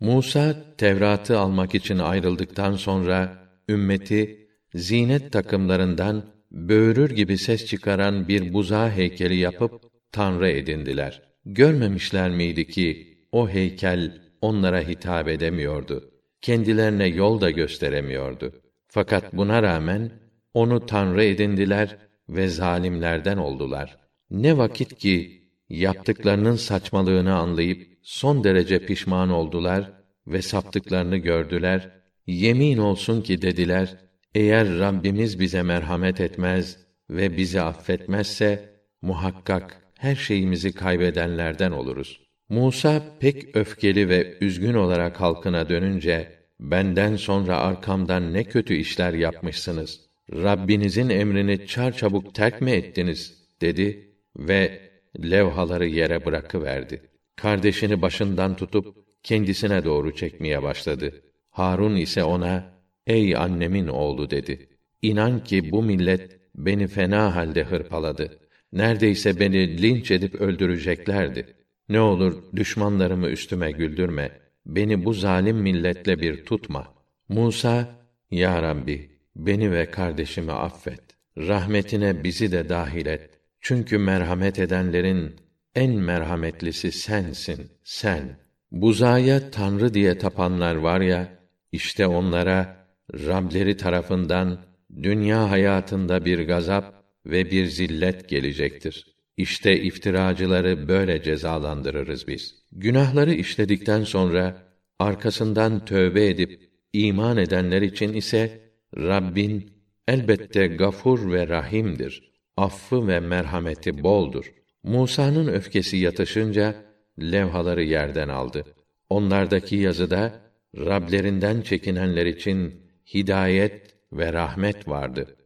Musa Tevrat'ı almak için ayrıldıktan sonra ümmeti zinet takımlarından böğürür gibi ses çıkaran bir buzağı heykeli yapıp tanrı edindiler. Görmemişler miydi ki o heykel onlara hitap edemiyordu. Kendilerine yol da gösteremiyordu. Fakat buna rağmen onu tanrı edindiler ve zalimlerden oldular. Ne vakit ki yaptıklarının saçmalığını anlayıp son derece pişman oldular ve saptıklarını gördüler. Yemin olsun ki dediler, eğer Rabbimiz bize merhamet etmez ve bizi affetmezse muhakkak her şeyimizi kaybedenlerden oluruz. Musa pek öfkeli ve üzgün olarak halkına dönünce benden sonra arkamdan ne kötü işler yapmışsınız. Rabbinizin emrini çarçabuk terk mi ettiniz dedi ve levhaları yere bırakıverdi. Kardeşini başından tutup kendisine doğru çekmeye başladı. Harun ise ona, ey annemin oğlu dedi. İnan ki bu millet beni fena halde hırpaladı. Neredeyse beni linç edip öldüreceklerdi. Ne olur düşmanlarımı üstüme güldürme. Beni bu zalim milletle bir tutma. Musa, Ya Rabbi, beni ve kardeşimi affet. Rahmetine bizi de dahil et. Çünkü merhamet edenlerin en merhametlisi sensin, sen. Buzaya tanrı diye tapanlar var ya, işte onlara Rableri tarafından dünya hayatında bir gazap ve bir zillet gelecektir. İşte iftiracıları böyle cezalandırırız biz. Günahları işledikten sonra arkasından tövbe edip iman edenler için ise Rabbin elbette gafur ve rahimdir. Affı ve merhameti boldur. Musa'nın öfkesi yatışınca levhaları yerden aldı. Onlardaki yazıda Rablerinden çekinenler için hidayet ve rahmet vardı.